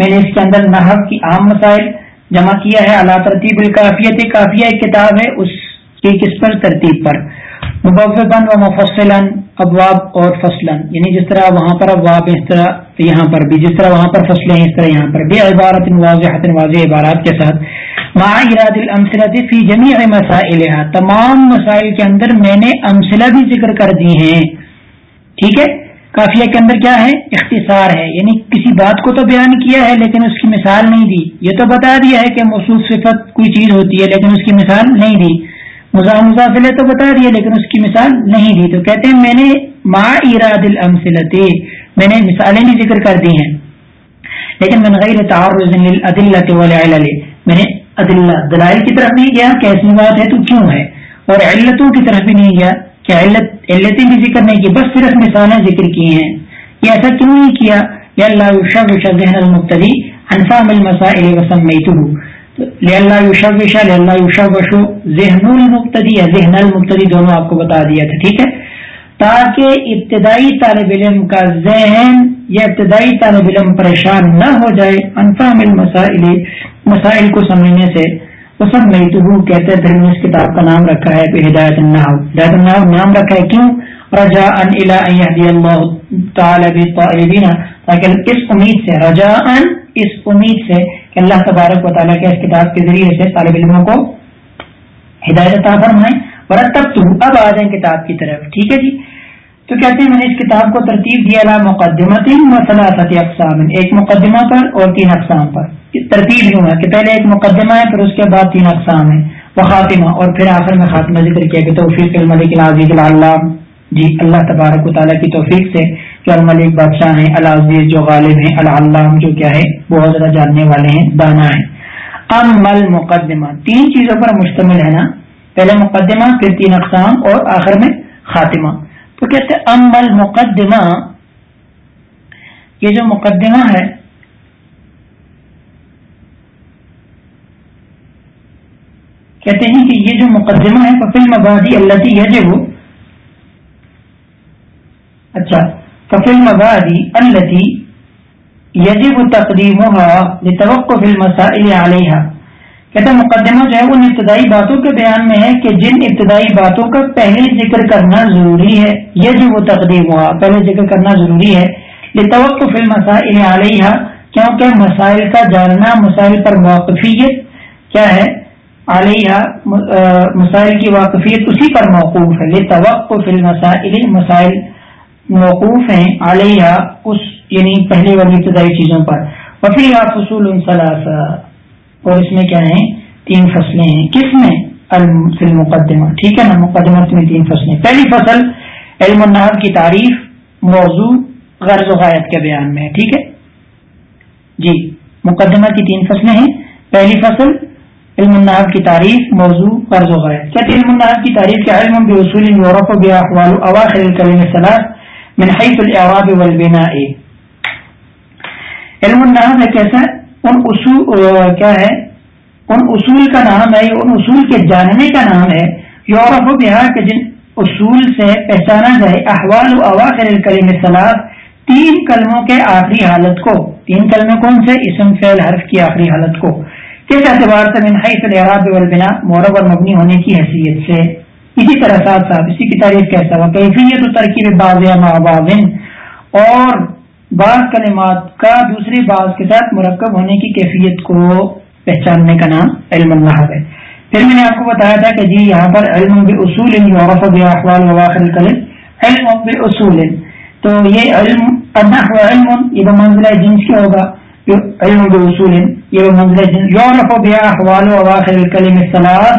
میں نے اس کے اندر نحب کی عام مسائل جمع کیا ہے اللہ ترتیب الکافیت کافیہ ایک کتاب ہے، اس کی کس پر؟ ترتیب پر۔ مبن و مفصلا، ابواب اور فصلاً۔ یعنی جس طرح وہاں پر ابواب اس طرح یہاں پر بھی۔ جس طرح وہاں پر فصلیں اس طرح یہاں پر بھی۔ عبارت واضح واضح عبارات کے ساتھ۔ ماں اراد الامثلۃ فی جمیع مسائلها تمام مسائل کے اندر میں نے امثلہ بھی ذکر کر دی ہیں۔ ٹھیک ہے؟ کافیہ کے اندر کیا ہے؟ اختصار ہے یعنی کسی بات کو تو بیان کیا ہے لیکن اس کی مثال نہیں دی۔ یہ تو بتا دیا ہے کہ موصوف صفت کوئی چیز ہوتی ہے لیکن اس کی مثال نہیں دی۔ مزاح مزافلے تو بتا دیا لیکن اس کی مثال نہیں دی۔ تو کہتے ہیں میں نے ما اراد الامثلت میں نے مثالیں بھی ذکر کر دی ہیں۔ لیکن من غیر تعرض للادلۃ والعلل، میں نے ادلہ دلائل کی طرف نہیں گیا کیسی بات ہے تو کیوں ہے؟ اور علتوں کی طرف بھی نہیں گیا۔ کہ علتیں بھی ذکر نہیں کی، بس صرف مثالیں ذکر کی ہیں۔ یہ ایسا کیوں نہیں کیا؟ یا اللہ ذہن المبتدی انفا مل مسائل وسم اللہ یوشب وشا اللہ یوشب وشو ذہن المبتدی یا ذہن المبتدی دونوں آپ کو بتا دیا تھا، ٹھیک ہے؟ تاکہ ابتدائی طالب علم کا ذہن یا ابتدائی طالب علم پریشان نہ ہو جائے انفا مل مسائل مسائل کو سمجھنے سے۔ سب میں تو کہتے ہیں پھر اس کتاب کا نام رکھا ہے ہدایت النحو۔ ہدایت النحو نام رکھا ہے کیوں؟ رجا ان الى اللہ تعالی بالطالبین تاکہ اس امید سے رجا ان اس امید سے کہ اللہ تبارک و تعالیٰ کے اس کتاب کے ذریعے سے طالب علموں کو ہدایت عطا فرمائیں ورتب تو اب آ جائیں کتاب کی طرف۔ ٹھیک ہے جی؟ تو کہتے ہیں، میں نے اس کتاب کو ترتیب دیا لا مقدمت مسلاط اقسام ایک مقدمہ پر اور تین اقسام پر۔ ترتیب یوں ہے کہ پہلے ایک مقدمہ ہے، پھر اس کے بعد تین اقسام ہے وہ خاتمہ، اور پھر آخر میں خاتمہ ذکر کیا کہ توفیق الملک العزیز اللہ جی اللہ تبارک و تعالیٰ کی توفیق سے جو الملک بادشاہ ہیں، العزیز جو غالب ہیں اللہ جو کیا ہے، بہت زیادہ جاننے والے ہیں، دانا ہیں۔ ام مل مقدمہ تین چیزوں پر مشتمل ہے نا۔ پہلے مقدمہ، پھر تین اقسام اور آخر میں خاتمہ۔ تو کہتے ام مل مقدمہ۔ یہ جو مقدمہ ہے، کہتے ہیں کہ یہ جو مقدمہ ہے کفل مبادی اللہ یجب۔ اچھا کفل مبادی اللہ یجب تقدیمها لتوقف المسائل علیہ کہتے ہیں مقدمہ جو ہے ان ابتدائی باتوں کے بیان میں ہے کہ جن ابتدائی باتوں کا پہلے ذکر کرنا ضروری ہے یجب تقدیم ہوا، پہلے ذکر کرنا ضروری ہے۔ یہ لتوقف المسائل علیہ کیونکہ مسائل کا جاننا، مسائل پر موقفیت کیا ہے؟ علیہ مسائل کی واقفیت اسی پر موقوف ہے۔ یہ توقف المسائل، مسائل موقوف ہیں علیہ اس یعنی پہلی والی ابتدائی چیزوں پر۔ وفی فصول اور اس میں کیا ہیں؟ تین فصلیں ہیں۔ کس میں؟ المقدمہ۔ ٹھیک ہے نا؟ مقدمہ میں تین فصلیں۔ پہلی فصل، علم النحب کی تعریف، موضوع، غرض و غایت کے بیان میں ہے۔ ٹھیک ہے؟ جی مقدمہ کی تین فصلیں ہیں۔ پہلی فصل، علم النحب کی تعریف، موضوع قرض و غیر کہتے علم النحب کی تعریف کے علم بے اصول یورپ و بے اخوال اواخر الکلم الصلاح من حیث الاعراب والبناء۔ علم النحب ایک ایسا ان اصول کیا ہے؟ ان اصول کا نام ہے، ان اصول کے جاننے کا نام ہے۔ یورپ و بہار کے جن اصول سے پہچانا جائے، احوال و اواخر الکلم الصلاح تین کلموں کے آخری حالت کو۔ تین کلمے کون سے؟ اسم، فعل، حرف کی آخری حالت کو۔ کس اعتبار سے من حیث والبنا مورب اور مبنی ہونے کی حیثیت سے۔ اسی طرح ساتھ ساتھ، اسی کی تعریف کیسا ہوا؟ کیفیت و ترکیب بعض بعض۔ اور بعض کلمات کا دوسری بعض کے ساتھ مرکب ہونے کی کیفیت کو پہچاننے کا نام علم اللہ ہے۔ پھر میں نے آپ کو بتایا تھا کہ جی یہاں پر علم اصول یورف احوال وواخر علم اصول تو یہ علم علم، یہ منزلہ جنس کیا ہوگا؟ علم اصول یہ منزل یورف و بیا احوال و اواخر الکلم الثلاث۔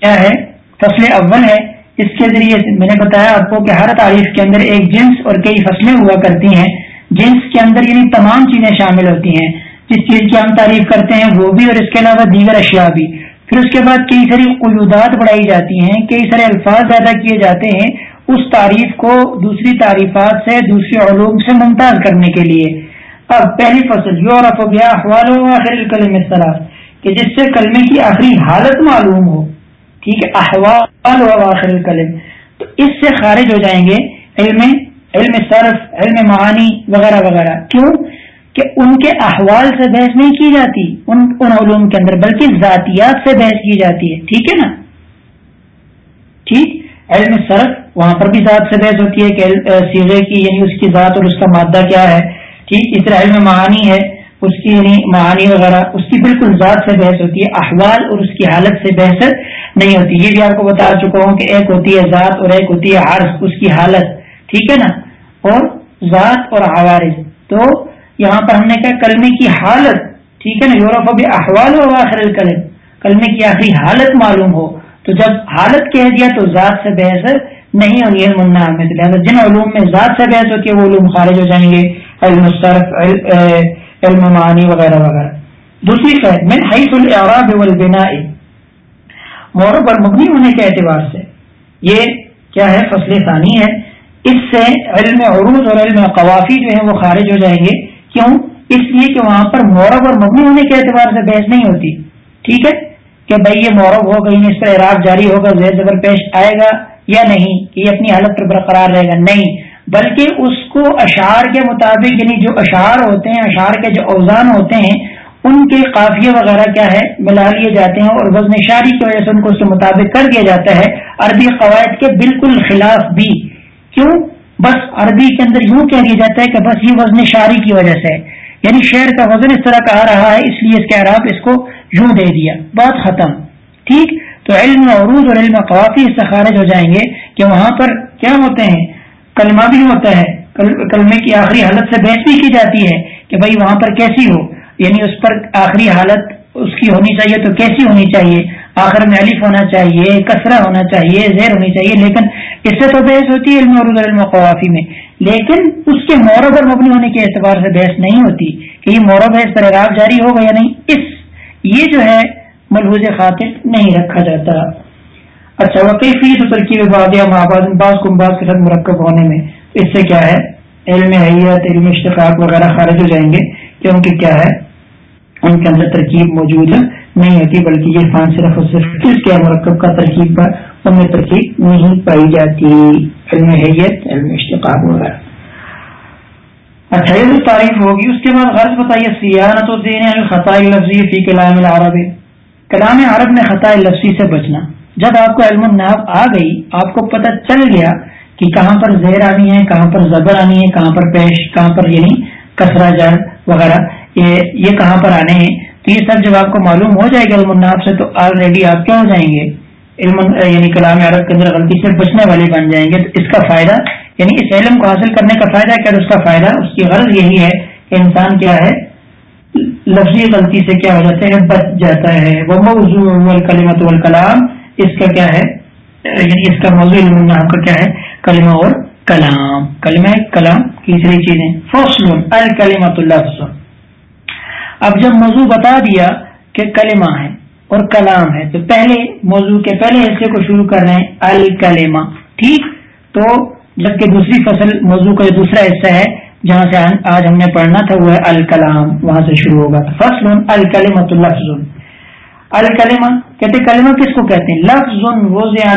کیا ہے؟ فصل اول ہے۔ اس کے ذریعے میں نے بتایا آپ کو کہ ہر تعریف کے اندر ایک جنس اور کئی فصلیں ہوا کرتی ہیں۔ جنس کے اندر یعنی تمام چیزیں شامل ہوتی ہیں۔ جس چیز کی ہم تعریف کرتے ہیں وہ بھی اور اس کے علاوہ دیگر اشیاء بھی۔ پھر اس کے بعد کئی ساری قیودات بڑھائی جاتی ہیں، کئی سارے الفاظ پیدا کیے جاتے ہیں اس تعریف کو دوسری تعریفات سے، دوسری علوم سے ممتاز کرنے کے لیے۔ اب پہلی فصل یورف گیا احوال آخر الکلم اصطلاح کہ جس سے کلمے کی آخری حالت معلوم ہو۔ ٹھیک ہے، احوال و آخر الکلم۔ تو اس سے خارج ہو جائیں گے علم علم صرف، علم معانی وغیرہ وغیرہ۔ کیوں؟ کہ ان کے احوال سے بحث نہیں کی جاتی، ان ان علوم کے اندر، بلکہ ذاتیات سے بحث کی جاتی ہے۔ ٹھیک ہے نا؟ ٹھیک؟ علم سرف وہاں پر بھی ذات سے بحث ہوتی ہے کہ سیرے کی یعنی اس کی ذات اور اس کا مادہ کیا ہے۔ ٹھیک؟ اس طرح علم معانی ہے، اس کی یعنی معانی وغیرہ، اس کی بالکل ذات سے بحث ہوتی ہے۔ احوال اور اس کی حالت سے بحث نہیں ہوتی۔ یہ بھی آپ کو بتا چکا ہوں کہ ایک ہوتی ہے ذات اور ایک ہوتی ہے حرف، اس کی حالت۔ ٹھیک ہے نا؟ اور ذات اور عوارض تو یہاں پر ہم نے کہا کلمے کی حالت، ٹھیک ہے نا؟ یورپ ابھی احوال ہو آخر الکلم. کلمے کی آخری حالت معلوم ہو. تو جب حالت کہہ دیا تو ذات سے بحث نہیں ہوگی علم میں لہٰذا جن علوم میں ذات سے بحث ہوتی ہے وہ علوم خارج ہو جائیں گے. علم صرف علم معانی وغیرہ وغیرہ. دوسری قید میں حیث العراب والبناء. مورب اور مبنی ہونے کے اعتبار سے. یہ کیا ہے؟ فصل ثانی ہے. اس سے علم عروض اور علم قوافی جو ہیں وہ خارج ہو جائیں گے۔ کیوں؟ اس لیے کہ وہاں پر مورب اور مبنی ہونے کے اعتبار سے بحث نہیں ہوتی۔ ٹھیک ہے؟ کہ بھائی یہ مورب ہوگا اس پر عراق جاری ہوگا زیر زبر پیش آئے گا یا نہیں کہ یہ اپنی حالت پر برقرار رہے گا۔ نہیں، بلکہ اس کو اشعار کے مطابق یعنی جو اشعار ہوتے ہیں، اشعار کے جو اوزان ہوتے ہیں، ان کے قافیے وغیرہ کیا ہے؟ ملا لیے جاتے ہیں اور وزن شاری کی وجہ سے ان کو اس کے مطابق کر دیا جاتا ہے۔ عربی قواعد کے بالکل خلاف بھی۔ کیوں؟ بس عربی کے اندر یوں کہہ دیا جاتا ہے کہ بس یہ وزن شاری کی وجہ سے یعنی شعر کا وزن اس طرح کا آ رہا ہے، اس لیے اس کے عراب اس کو یوں دے دیا۔ بات ختم۔ ٹھیک؟ تو علم عروج اور علم قوافی اس سے خارج ہو جائیں گے کہ وہاں پر کیا ہوتے ہیں؟ کلمہ بھی ہوتا ہے۔ کلمے کی آخری حالت سے بحث بھی کی جاتی ہے کہ بھائی وہاں پر کیسی ہو۔ یعنی اس پر آخری حالت اس کی ہونی چاہیے تو کیسی ہونی چاہیے؟ آخر میں الف ہونا چاہیے، کسرہ ہونا چاہیے زیر ہونی چاہیے، لیکن اس سے تو بحث ہوتی ہے علم اور علم قوافی میں۔ لیکن اس کے مورب اور مبنی ہونے کے اعتبار سے بحث نہیں ہوتی کہ یہ مورب ہے پر جاری ہوگا یا نہیں۔ اس، یہ جو ہے، ملحوظ خاطر نہیں رکھا جاتا۔ اچھا وقفی تو ترکیب باد یا محباد بعض کمباز کے ساتھ مرکب ہونے میں اس سے کیا ہے؟ علم حیت علم اشتقاق وغیرہ خارج ہو جائیں گے کیونکہ کیا ہے؟ ان کے اندر ترکیب موجود ہے۔ نہیں ہوتی بلکہ یہ فان صرف اور صرف اس کے مرکب کا ترکیب پر ان میں ترکیب نہیں پائی جاتی۔ علم حیت، علم اشتقاق وغیرہ۔ اچھا یہ تعریف ہوگی، اس کے بعد غرض بتائیے سیاحت و دین لفظی فی کلام العرب۔ کلام عرب میں خطۂ لفظی سے بچنا۔ جب آپ کو علم النحب آ گئی، آپ کو پتہ چل گیا کہ کہاں پر زیر آنی ہے، کہاں پر زبر آنی ہے، کہاں پر پیش، کہاں پر یعنی کسرا جر وغیرہ یہ کہاں پر آنے ہیں۔ تو یہ سب جب آپ کو معلوم ہو جائے گا علم النحب سے، تو آلریڈی آپ کیا ہو جائیں گے؟ علم یعنی کلام عرب کے اندر غلطی سے بچنے والے بن جائیں گے۔ تو اس کا فائدہ یعنی اس علم کو حاصل کرنے کا فائدہ کیا؟ اس کا فائدہ، اس کی غرض یہی ہے کہ انسان کیا ہے؟ لفظی غلطی سے کیا ہو جاتا ہے بچ جاتا ہے۔ وہ موضوع الکلمت والکلام، اس کا کیا ہے؟ یعنی اس کا موضوع علم النحب کا کیا ہے؟ کلمہ اور کلام۔ کلمہ کلام، تیسری چیزیں۔ فصل الکلمت اللفظ۔ اب جب موضوع بتا دیا کہ کلمہ ہے اور کلام ہے، تو پہلے موضوع کے پہلے حصے کو شروع کر رہے ہیں، الکلمہ۔ ٹھیک؟ تو جبکہ دوسری فصل موضوع کا جو دوسرا حصہ ہے، جہاں سے آج ہم نے پڑھنا تھا، وہ ہے الکلام۔ وہاں سے شروع ہوگا۔ فصل، الکلمۃ لفظ۔ الکلمہ کہتے کلمہ کس کو کہتے ہیں؟ لفظ، وضع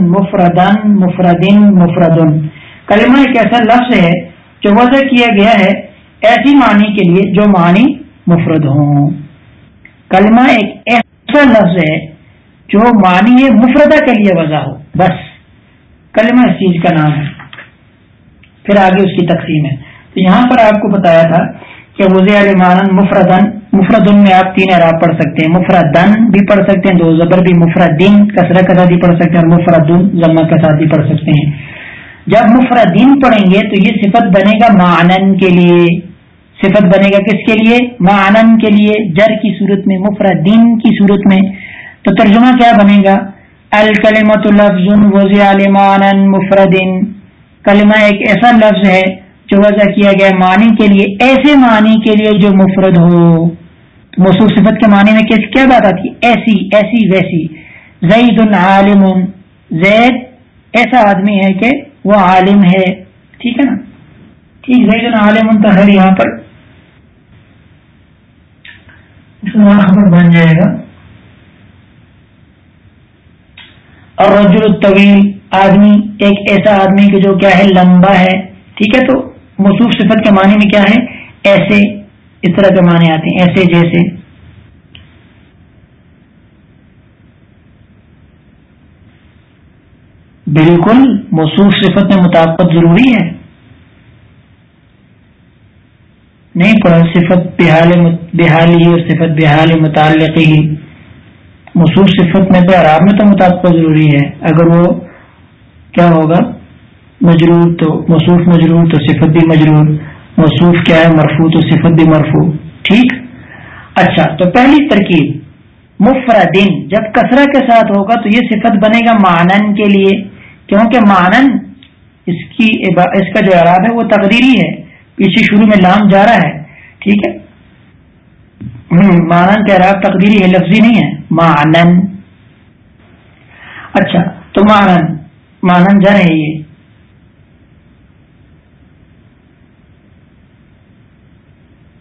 مفردن مفردن مفردن کلمہ ایک ایسا لفظ ہے جو وضع کیا گیا ہے ایسی معنی کے لیے، جو معنی مفرد ہوں۔ کلمہ ایک ایسا لفظ ہے جو معنی مفردہ کے لیے وضع ہو۔ بس، کلمہ اس چیز کا نام ہے۔ پھر آگے اس کی تقسیم ہے۔ تو یہاں پر آپ کو بتایا تھا کہ وزیر علیمان مفردن مفردن میں آپ تین اعراب پڑھ سکتے ہیں۔ مفردن بھی پڑھ سکتے ہیں، دو زبر بھی مفردین کثرہ کے ساتھ بھی پڑھ سکتے ہیں اور مفردن ضمہ کے ساتھ بھی پڑھ سکتے ہیں۔ جب مفردین پڑھیں گے تو یہ صفت بنے گا معنن کے لیے۔ صفت بنے گا کس کے لیے؟ معن کے لیے، جر کی صورت میں مفردین کی صورت میں۔ تو ترجمہ کیا بنے گا؟ الکلمت لفظ مفردین کلمہ ایک ایسا لفظ ہے جو وضع کیا گیا معنی کے لیے، ایسے معنی کے لیے جو مفرد ہو۔ موصول صفت کے معنی میں کیا بات آتی ایسی ایسی، ویسی۔ زید عالم زید ایسا آدمی ہے کہ وہ عالم ہے۔ ٹھیک ہے نا؟ ٹھیک زید عالم تو یہاں پر۔ خبر بن جائے گا اور رجل الطویل آدمی ایک ایسا آدمی کہ جو کیا ہے لمبا ہے ٹھیک ہے تو مصوف صفت کے معنی میں کیا ہے ایسے اس طرح کے معنی آتے ہیں ایسے جیسے بالکل موصوف صفت میں مطابقت ضروری ہے نہیں پڑھا صفت بحالی اور صفت بحال متعلق ہی مصوف صفت میں تو آرام میں تو مطابقت ضروری ہے۔ اگر وہ کیا ہوگا؟ مجرور تو مصوف مجرور تو صفت بھی مجرور۔ مصوف کیا ہے؟ مرفو تو صفت بھی مرفو ٹھیک؟ اچھا تو پہلی ترکیب، مفردن۔ جب کثرہ کے ساتھ ہوگا تو یہ صفت بنے گا مانن کے لیے۔ کیونکہ مانن اس کی اس کا جو اعراب ہے وہ تقدیری ہے۔ پیچھے شروع میں لام جا رہا ہے، ٹھیک ہے؟ مانن کا اعراب تقدیری ہے، لفظی نہیں ہے مانن اچھا تو مانن مانن جا رہے یہ۔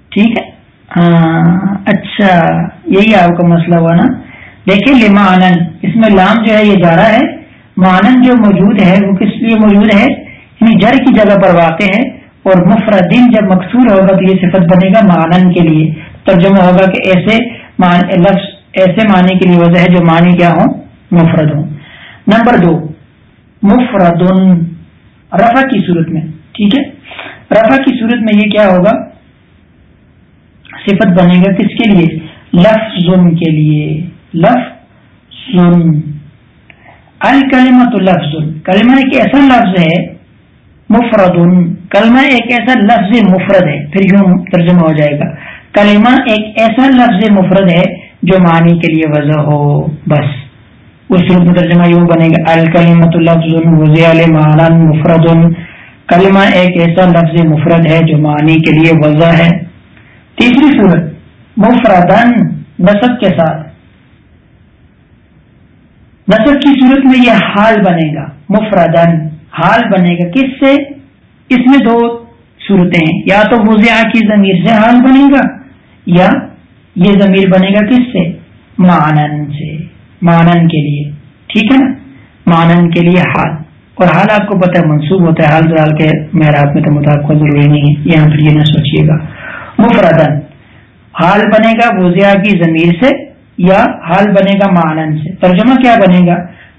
ٹھیک ہے؟ ہاں اچھا یہی آپ کا مسئلہ ہوا نا۔ دیکھیں لما آنند اس میں لام جو ہے، یہ جا رہا ہے۔ مانن جو موجود ہے، وہ کس لیے موجود ہے؟ یعنی جڑ کی جگہ پر واقع ہے۔ اور مفردین جب مقصور ہوگا تو یہ صفت بنے گا مانن کے لیے۔ ترجمہ ہوگا کہ ایسے لفظ ایسے معنی کے لیے وجہ ہے جو معنی کیا ہوں؟ مفرد ہوں۔ نمبر دو مفرد رفع کی صورت میں۔ ٹھیک ہے؟ رفع کی صورت میں یہ کیا ہوگا؟ صفت بنے گا کس کے لیے؟ لفظ کے لیے۔ لفظ الکلمہ تو لفظ کلمہ ایک ایسا لفظ ہے مفرد کلمہ ایک ایسا لفظ مفرد ہے، پھر یوں ترجمہ ہو جائے گا۔ کلمہ ایک ایسا لفظ مفرد ہے جو معنی کے لیے وضع ہو، بس۔ اس روپ میں ترجمہ یوں بنے گا الکلیمت لفظ مفرد۔ کلمہ ایک ایسا لفظ مفرد ہے جو معنی کے لیے وضع ہے۔ تیسری صورت مفردن نصب کے ساتھ۔ نصب کی صورت میں یہ حال بنے گا مفردن حال بنے گا۔ کس سے؟ اس میں دو صورتیں ہیں۔ یا تو وزیا کی ضمیر سے حال بنے گا، یا یہ ضمیر بنے گا کس سے؟ مانن سے۔ مانن کے لیے۔ ٹھیک ہے نا؟ مانن کے لیے حال۔ اور حال آپ کو پتہ ہے منسوخ ہوتا ہے۔ حال فی کے معراب میں تو مطابق ضروری نہیں۔ ہے یہاں پھر یہ نہ سوچیے گا۔ مفردن حال بنے گا وزیا کی ضمیر سے یا حال بنے گا مانن سے؟ ترجمہ کیا بنے گا؟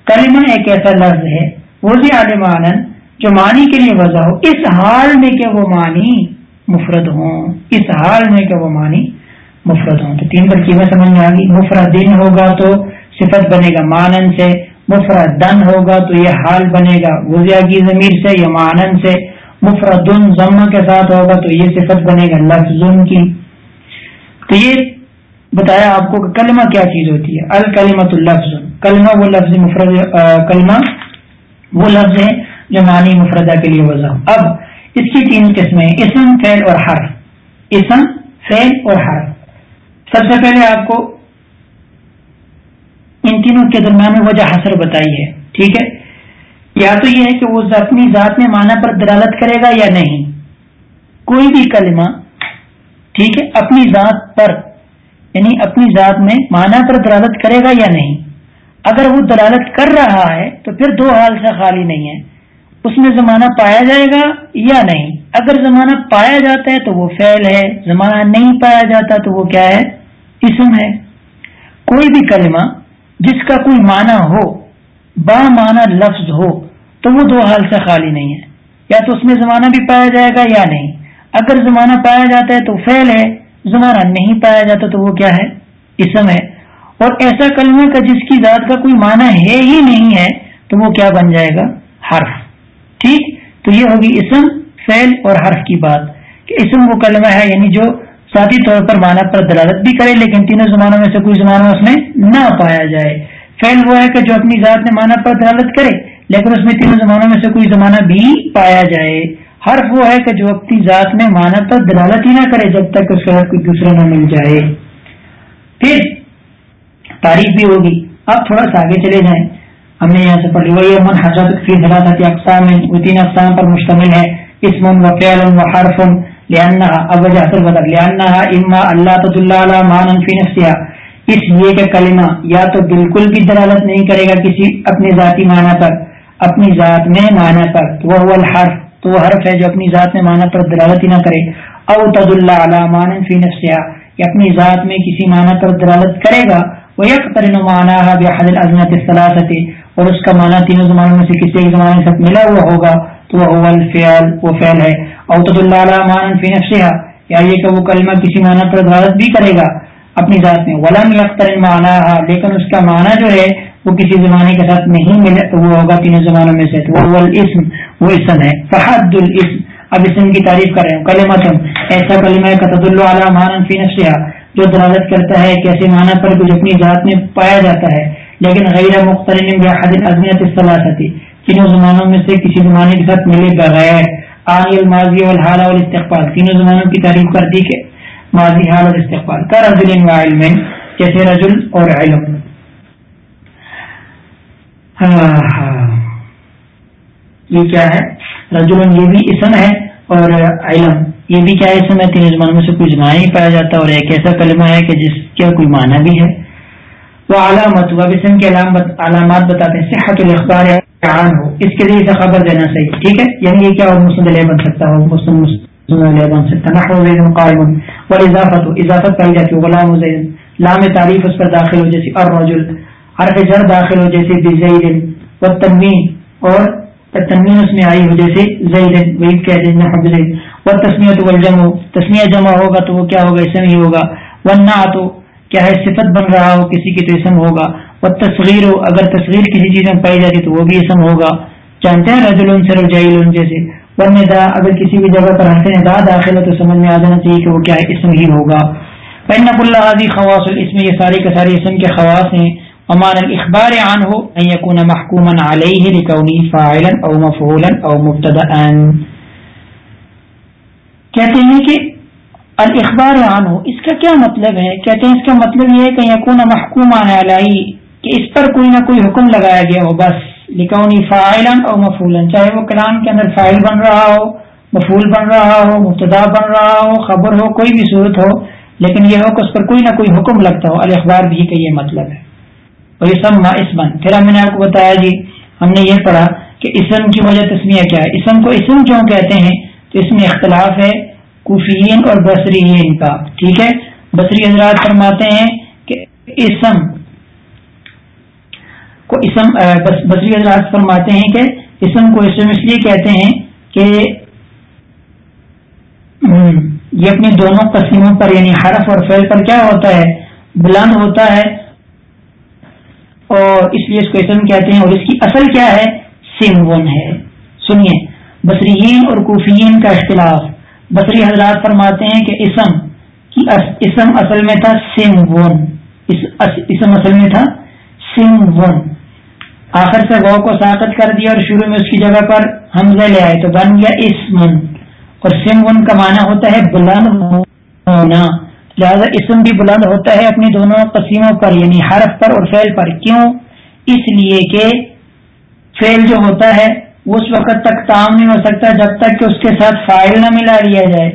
کلمہ ایک ایسا لفظ ہے وزی عالمانن جو معنی کے لیے وضع ہو، اس حال میں کہ وہ معنی مفرد ہوں، اس حال میں کہ وہ معنی مفرد ہوں۔ تو تین ترکیبیں سمجھ میں آ گئی مفرد دن ہوگا تو صفت بنے گا مانن سے، مفرد دن ہوگا تو یہ حال بنے گا۔ وزیا کی ضمیر سے یا مانن سے مفرد ضمہ کے ساتھ ہوگا تو یہ صفت بنے گا لفظ کی۔ تو یہ بتایا آپ کو کہ کلمہ کیا چیز ہوتی ہے؟ الکلیمت اللفظ کلمہ وہ لفظ مفرد کلمہ وہ لفظ ہے جو معنی مفردہ کے لیے وضع اب اس کی تین قسمیں اسم فیل اور حرف۔ اسم فیل اور حرف۔ سب سے پہلے آپ کو ان تینوں کے درمیان میں وجہ حسر بتائی ہے ٹھیک ہے؟ یا تو یہ ہے کہ وہ اپنی ذات میں معنی پر دلالت کرے گا یا نہیں۔ کوئی بھی کلمہ، ٹھیک ہے، اپنی ذات پر یعنی اپنی ذات میں معنی پر دلالت کرے گا یا نہیں۔ اگر وہ دلالت کر رہا ہے تو پھر دو حال سے خالی نہیں ہے۔ اس میں زمانہ پایا جائے گا یا نہیں؟ اگر زمانہ پایا جاتا ہے تو وہ فعل ہے، زمانہ نہیں پایا جاتا تو وہ کیا ہے؟ اسم ہے۔ کوئی بھی کلمہ جس کا کوئی معنی ہو، با معنی لفظ ہو، تو وہ دو حال سے خالی نہیں ہے۔ یا تو اس میں زمانہ بھی پایا جائے گا یا نہیں۔ اگر زمانہ پایا جاتا ہے تو فعل ہے، زمانہ نہیں پایا جاتا تو وہ کیا ہے؟ اسم ہے۔ اور ایسا کلمہ کا جس کی ذات کا کوئی معنی ہے ہی نہیں ہے تو وہ کیا بن جائے گا؟ حرف۔ ٹھیک تو یہ ہوگی اسم فیل اور حرف کی بات۔ کہ اسم وہ کلمہ ہے یعنی جو ذاتی طور پر معنی پر دلالت بھی کرے، لیکن تینوں زمانوں میں سے کوئی زمانہ اس میں نہ پایا جائے۔ فیل وہ ہے کہ جو اپنی ذات میں معنی پر دلالت کرے، لیکن اس میں تینوں زمانوں میں سے کوئی زمانہ بھی پایا جائے۔ حرف وہ ہے کہ جو اپنی ذات میں معنی پر دلالت ہی نہ کرے، جب تک اس کا کوئی دوسرا نہ مل جائے۔ پھر تاریخ بھی ہوگی۔ اب تھوڑا سا آگے چلے جائیں۔ ہم نے یہاں سے پڑھی وہی امن حضرت فی حراثت اقسام وہ تین اقسام پر مشتمل ہے۔ اسم و فعل و حرف لہنا اب وجہ اصل مطلب، بدل لہنا اما اللہ تد اللہ مان فی نفسیہ اس لیے کہ کلمہ یا تو بالکل بھی دلالت نہیں کرے گا کسی اپنی ذاتی معنی پر، اپنی ذات میں معنی پر۔ تو وہ الحرف، تو وہ حرف ہے جو اپنی ذات میں معنی پر دلالت ہی نہ کرے۔ او تد اللہ علامان فی نفسیا یا اپنی ذات میں کسی معنی پر دلالت کرے گا۔ وہ یک ترین معنی بحد العظمت الصلاحت اور اس کا معنی تینوں زمانوں میں سے کسی ایک زمانے کے ساتھ ملا ہوا ہوگا، تو وہ الفعل وہ فعل ہے۔ او تد اللہ علامان فی نفسیا یا یعنی یہ کہ وہ کلمہ کسی معنی پر دلالت بھی کرے گا اپنی ذات میں۔ ولم یختر معنی لیکن اس کا معنی جو ہے، وہ کسی زمانے کے ساتھ نہیں ملے تو وہ ہوگا تینوں زمانوں میں سے۔ وہ الاسم وہ اسم ہے۔ فحد الاسم۔ اب اسم کی تعریف کر رہے ہیں۔ کلمتم ایسا کلمہ قطد اللہ مان فی نفسها جو دلالت کرتا ہے کہ ایسے معنی پر کچھ اپنی ذات میں پایا جاتا ہے۔ لیکن غیر مختلف بحد الازمیت الثلاثه تینوں زمانوں میں سے کسی زمانے کے ساتھ ملے بغیر آنی الماضی والحال والاستقبال۔ تینوں زمانوں کی تعریف کر دی کہ ماضی، حال اور استقبال کا رجل و علم، جیسے رجل اور علم۔ یہ کیا ہے؟ رجول یہ بھی اسم ہے اور علم یہ بھی کیا اسم ہے؟ تین زبانوں میں سے کوئی زمانہ ہی پایا جاتا ہے اور ایک ایسا کلمہ ہے کہ جس کا کوئی معنی بھی ہے۔ وہ علامت اب اسم کے علامات بتاتے ہیں، صحت الاخبار ہو اس کے لیے اسے خبر دینا صحیح، ٹھیک ہے؟ یعنی یہ کیا مسلم علیہ بن سکتا ہو مسلم بن سکتا قائم اور اضافت ہو اضافت پائی جاتی ہے غلام لام تعریف اس پر داخل ہو جیسی اور رجل حرف جر داخل ہو، جیسے بزید و تنوین اور تنوین اس میں آئی ہو، جیسے زید وہی کہتے ہیں حب زید و تسمیت والجمع، تسمیہ جمع ہوگا تو وہ کیا ہوگا اسم ہی ہوگا ورنہ تو کیا ہے صفت بن رہا ہو، کسی کی تو اسم ہوگا۔ وہ تصغیر ہو اگر تصغیر کسی چیز میں پائی جاتی تو وہ بھی اسم ہوگا۔ جانتے ہیں رجل سر جائل جیسے۔ ورنہ دا اگر کسی بھی جگہ پر ہنسے دا داخل ہے تو سمجھ میں آ جانا چاہیے کہ وہ کیا ہے اسم ہی ہوگا۔ پین اللہ عادی خواص الاسم یہ ساری کے سارے اسم کے خواص ہیں۔ امان الاخبار عنه ان يكون محكوما عليه لكونه فاعلا او مفعولا او مبتدا کہتے ہیں کہ الاخبار عنه. اس کا کیا مطلب ہے؟ کہتے ہیں اس کا مطلب یہ ہے کہ یکون محکوما علیہ، کہ اس پر کوئی نہ کوئی حکم لگایا گیا ہو، بس لکونی فاعلا او مفعولا، چاہے وہ کلام کے اندر فاعل بن رہا ہو، مفعول بن رہا ہو، مبتدا بن رہا ہو، خبر ہو، کوئی بھی صورت ہو، لیکن یہ ہو کہ اس پر کوئی نہ کوئی حکم لگتا ہو الاخبار بھی کا یہ مطلب ہے۔ اور اسم ما اسمن پھر ہم نے آپ کو بتایا جی ہم نے یہ پڑھا کہ اسم کی وجہ تسمیہ کیا ہے۔ اسم کو اسم کیوں کہتے ہیں؟ تو اس میں اختلاف ہے۔ کوفین اور بصرین کا، ٹھیک ہے؟ بصری حضرات فرماتے ہیں کہ اسم، کو اسم بصری حضرات فرماتے ہیں کہ اسم کو اسم اس لیے کہتے ہیں کہ یہ اپنی دونوں قسموں پر یعنی حرف اور فعل پر کیا ہوتا ہے؟ بلند ہوتا ہے اور اس لیے اس کو اسم کہتے ہیں اور اس کی اصل کیا ہے؟ سم ہے۔ سنیے، بصریین اور کوفین کا اختلاف۔ بصری حضرات فرماتے ہیں کہ اسم کی اسم اصل میں تھا سم ون اسم اصل میں تھا سم ون آخر سے غو کو ساخت کر دیا اور شروع میں اس کی جگہ پر حمزہ لے آئے تو بن گیا اسمن. اور سم ون کا معنی ہوتا ہے بلند ہونا. لہذا اسم بھی بلند ہوتا ہے اپنی دونوں قسیموں پر یعنی حرف پر اور فیل پر. کیوں؟ اس لیے کہ فیل جو ہوتا ہے اس وقت تک کام نہیں ہو سکتا جب تک کہ اس کے ساتھ فائل نہ ملا لیا جائے۔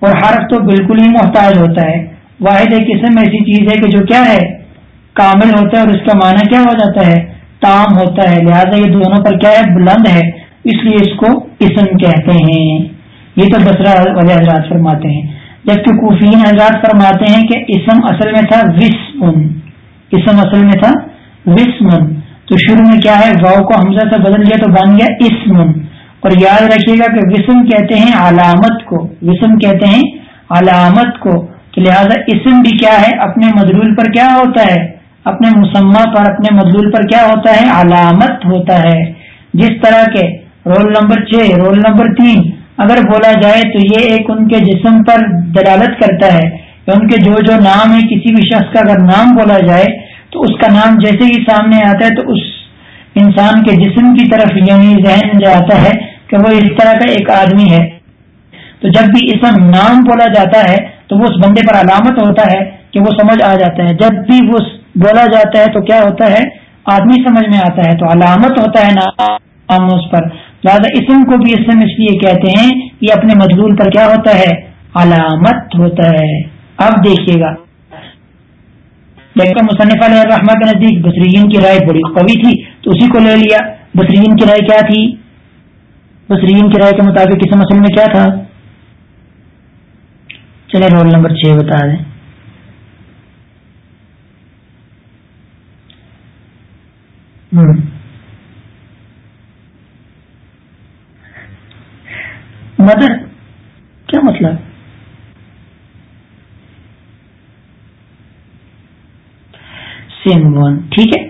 اور حرف تو بالکل ہی محتاج ہوتا ہے۔ واحد ایک قسم ایسی چیز ہے کہ جو کیا ہے؟ کامل ہوتا ہے اور اس کا معنی کیا ہو جاتا ہے؟ تام ہوتا ہے۔ لہذا یہ دونوں پر کیا ہے؟ بلند ہے۔ اس لیے اس کو اسم کہتے ہیں۔ یہ تو بسرا وجہ حضرات فرماتے ہیں۔ جبکہ کوفین حضرات فرماتے ہیں کہ اسم اصل میں تھا وسمن اسم اصل میں تھا وسمن تو شروع میں کیا ہے؟ واؤ کو حمزہ سے بدل دیا تو بن گیا اسمن۔ اور یاد رکھیے گا کہ وسم کہتے ہیں علامت کو۔ وسم کہتے ہیں علامت کو۔ تو لہذا اسم بھی کیا ہے؟ اپنے مدلول پر کیا ہوتا ہے؟ اپنے مسمہ پر، اپنے مدلول پر کیا ہوتا ہے؟ علامت ہوتا ہے۔ جس طرح کے رول نمبر چھ، رول نمبر تین۔ اگر بولا جائے تو یہ ایک ان کے جسم پر دلالت کرتا ہے۔ کہ ان کے جو جو نام ہے کسی بھی شخص کا اگر نام بولا جائے تو اس کا نام جیسے ہی سامنے آتا ہے تو اس انسان کے جسم کی طرف یعنی ذہن جو آتا ہے کہ وہ اس طرح کا ایک آدمی ہے۔ تو جب بھی اسم نام بولا جاتا ہے تو وہ اس بندے پر علامت ہوتا ہے کہ وہ سمجھ آ جاتا ہے۔ جب بھی وہ بولا جاتا ہے تو کیا ہوتا ہے؟ آدمی سمجھ میں آتا ہے۔ تو علامت ہوتا ہے نام اس پر۔ لہٰذا اسم کو بھی اسم اس لیے کہتے ہیں یہ اپنے مجبور پر کیا ہوتا ہے؟ علامت ہوتا ہے۔ اب دیکھیے گا۔ لیکن مصنف علیہ الرحمہ کے نزدیک بصرین کی رائے بڑی قوی تھی تو اسی کو لے لیا۔ بصرین کی رائے کیا تھی؟ بصرین کی رائے کے مطابق اس مسئلے میں کیا تھا؟ چلے رول نمبر چھ بتا دیں مدر کیا مطلب سیم ون ٹھیک ہے؟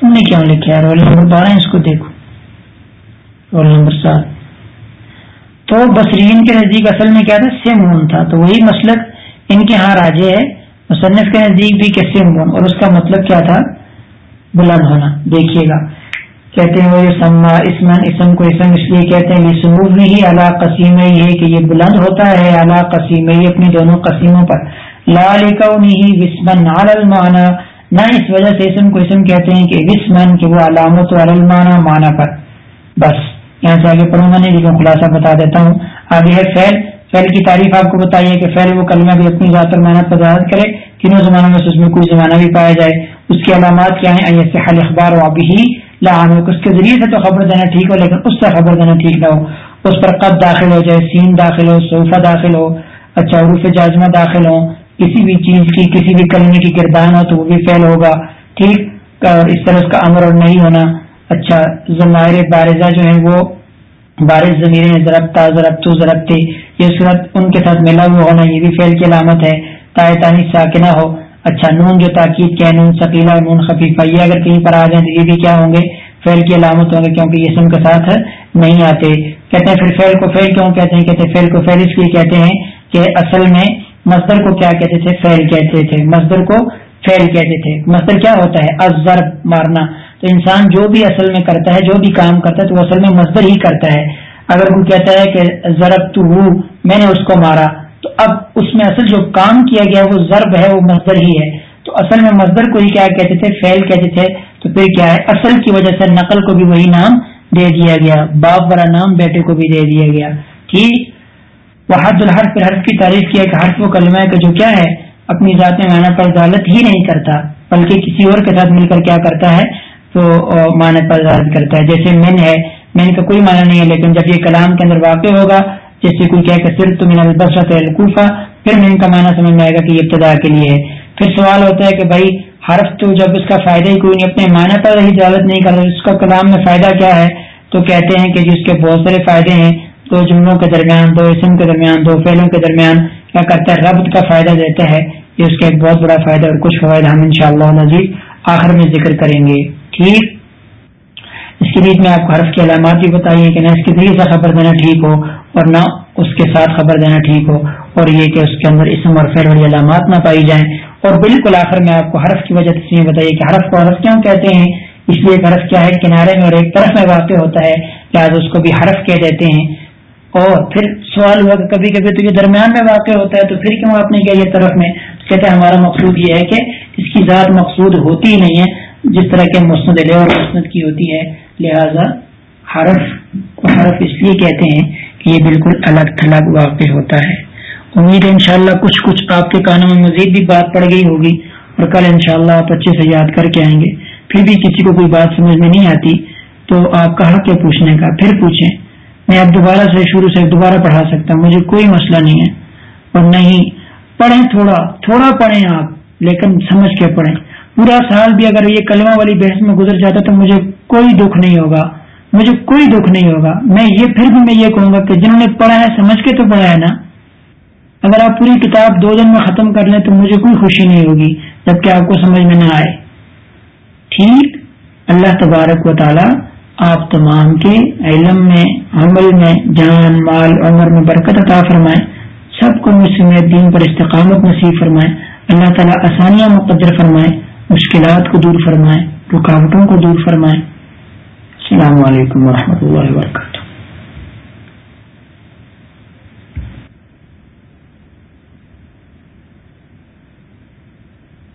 تم نے کیوں لکھا ہے؟ رول نمبر بارہ، اس کو دیکھو۔ رول نمبر سات۔ تو بصرین کے نزدیک اصل میں کیا تھا؟ سیم تھا۔ تو وہی مسلک ان کے ہاں راجے ہے۔ مصنف کے نزدیک بھی کہ سیم اور اس کا مطلب کیا تھا؟ بلند ہونا۔ دیکھیے گا۔ کہتے ہیں وہ سما اسمن اسم کو اسم اس لیے کہتے ہیں یہ سموف ہی اعلیٰ قسیم ہی ہے کہ یہ بلند ہوتا ہے۔ اعلیٰ قسیم ہی اپنی دونوں قسیموں پر۔ وسمن المانا نہ اس وجہ سے اسم کو اسم کہتے ہیں کہ وسمن کہ وہ علامت المانا مانا پر۔ بس، یہاں سے آگے پڑھوں گا نہیں، لیکن خلاصہ بتا دیتا ہوں۔ آگے ہے فیل فیل کی تعریف آپ کو بتائیے کہ فیل وہ کلمہ بھی اپنی ذات اور محنت پر ظاہر کرے تینوں زمانوں میں اس میں کوئی زمانہ بھی پایا جائے۔ اس کی علامات کیا ہیں؟ ایسے حل اخبار و ابھی اس کے ذریعے سے تو خبر دینا ٹھیک ہو، لیکن اس سے خبر دینا ٹھیک نہ ہو۔ اس پر قد داخل ہو جائے سین داخل ہو صوفہ داخل ہو اچھا عروف جاجمہ داخل ہو۔ کسی بھی چیز کی، کسی بھی کلمے کی کردار ہو تو وہ بھی فیل ہوگا۔ ٹھیک؟ اس طرح اس کا امر اور نہیں ہونا۔ اچھا ضمائر بارزہ جو ہیں وہ بارش زمین ضربتا ضربت ضربتے یہ صورت ان کے ساتھ ملا ہوا ہونا، یہ بھی فیل کی علامت ہے۔ تائے تانی ساکنہ ہو۔ اچھا نون جو تاکید کیا نون ثقیلا نون خفیفہ۔ یہ اگر کہیں پر آ جائیں تو یہ بھی کیا ہوں گے؟ فیل کی علامت ہوں گے کیونکہ یہ سم کے ساتھ نہیں آتے۔ کہتے ہیں پھر فیل کو فیل کیوں کہتے ہیں؟ کہتے ہیں فیل کو فیل اس لیے کہتے ہیں کہ اصل میں مصدر کو کیا کہتے تھے؟ فیل کہتے تھے۔ مصدر کو فیل کہتے تھے۔ مصدر کیا ہوتا ہے؟ ازرب مارنا۔ تو انسان جو بھی اصل میں کرتا ہے، جو بھی کام کرتا ہے، تو وہ اصل میں مصدر ہی کرتا ہے۔ اگر وہ کہتا ہے کہ ضرب تو ہو میں نے اس کو مارا، تو اب اس میں اصل جو کام کیا گیا، وہ ضرب ہے، وہ مزدور ہی ہے۔ تو اصل میں مزدور کو ہی کیا کہتے تھے؟ فیل کہتے تھے۔ تو پھر کیا ہے؟ اصل کی وجہ سے نقل کو بھی وہی نام دے دیا گیا۔ باپ بڑا نام بیٹے کو بھی دے دیا گیا۔ ٹھیک؟ وہ حد الحرف پھر حرف کی تعریف کیا کہ حرف و کلمہ کا جو کیا ہے، اپنی ذات میں معنی پر ضالت ہی نہیں کرتا، بلکہ کسی اور کے ساتھ مل کر کیا کرتا ہے، تو معنی پر ضالت کرتا ہے۔ جیسے من ہے، من کا کوئی معنی نہیں ہے، لیکن جب یہ کلام کے اندر واقع ہوگا، جیسے کوئی کہہ کہ صرف تم البصرت القوفہ پھر میں ان کا معنی سمجھ میں آئے گا کہ یہ ابتدا کے لیے ہے۔ پھر سوال ہوتا ہے کہ بھائی، حرف تو جب اس کا فائدہ ہی کوئی نہیں، اپنے معنی پر ہی دعوت نہیں کر رہا، اس کا کلام میں فائدہ کیا ہے؟ تو کہتے ہیں کہ جس کے بہت سارے فائدے ہیں دو جملوں کے درمیان، دو اسم کے درمیان، دو فیلوں کے درمیان کیا کرتا ہے ربط کا فائدہ دیتا ہے یہ اس کا ایک بہت بڑا فائدہ اور کچھ فوائد ہم ان شاء اللہ آخر میں ذکر کریں گے۔ ٹھیک؟ اس کے بیچ میں آپ کو حرف کی علامات بھی بتائیے کہ نہ اس کے ذریعے سے خبر دینا ٹھیک ہو اور نہ اس کے ساتھ خبر دینا ٹھیک ہو اور یہ کہ اس کے اندر اسم اور فیر والی علامات نہ پائی جائیں۔ اور بالکل آخر میں آپ کو حرف کی وجہ سے یہ بتائیے کہ حرف کو حرف کیوں کہتے ہیں؟ اس لیے حرف کیا ہے؟ کنارے میں اور ایک طرف میں واقع ہوتا ہے۔ لہٰذا اس کو بھی حرف کہہ دیتے ہیں۔ اور پھر سوال ہوا کہ کبھی کبھی تو یہ درمیان میں واقع ہوتا ہے، تو پھر کیوں آپ نے کیا یہ طرف میں؟ کہتے ہیں ہمارا مقصود یہ ہے کہ اس کی ذات مقصود ہوتی ہی نہیں ہے، جس طرح کے مسند لے اور مسند کی ہوتی ہے، لہذا حرف کو حرف اس لیے کہتے ہیں کہ یہ بالکل الگ تھلگ واقع ہوتا ہے۔ امید ہے انشاءاللہ کچھ کچھ آپ کے کانوں میں مزید بھی بات پڑ گئی ہوگی اور کل انشاءاللہ آپ اچھے سے یاد کر کے آئیں گے۔ پھر بھی کسی کو کوئی بات سمجھ میں نہیں آتی، تو آپ کا حق ہے پوچھنے کا۔ پھر پوچھیں۔ میں اب دوبارہ سے شروع سے دوبارہ پڑھا سکتا ہوں، مجھے کوئی مسئلہ نہیں ہے۔ اور نہیں پڑھیں تھوڑا تھوڑا پڑھیں آپ، لیکن سمجھ کے پڑھیں۔ پورا سال بھی اگر یہ کلمہ والی بحث میں گزر جاتا تو مجھے کوئی دکھ نہیں ہوگا۔ مجھے کوئی دکھ نہیں ہوگا۔ میں یہ، پھر بھی میں یہ کہوں گا کہ جنہوں نے پڑھا ہے، سمجھ کے تو پڑھا ہے نا۔ اگر آپ پوری کتاب دو دن میں ختم کر لیں تو مجھے کوئی خوشی نہیں ہوگی، جبکہ آپ کو سمجھ میں نہ آئے۔ ٹھیک؟ اللہ تبارک و تعالی آپ تمام کے علم میں، عمل میں، جان، مال، عمر میں برکت عطا فرمائے، سب کو مسلم دین پر استقامت نصیب فرمائے، اللہ تعالیٰ آسانیاں مقدر فرمائے، مشکلات کو دور فرمائیں رکاوٹوں کو دور فرمائیں السلام علیکم ورحمۃ اللہ وبرکاتہ۔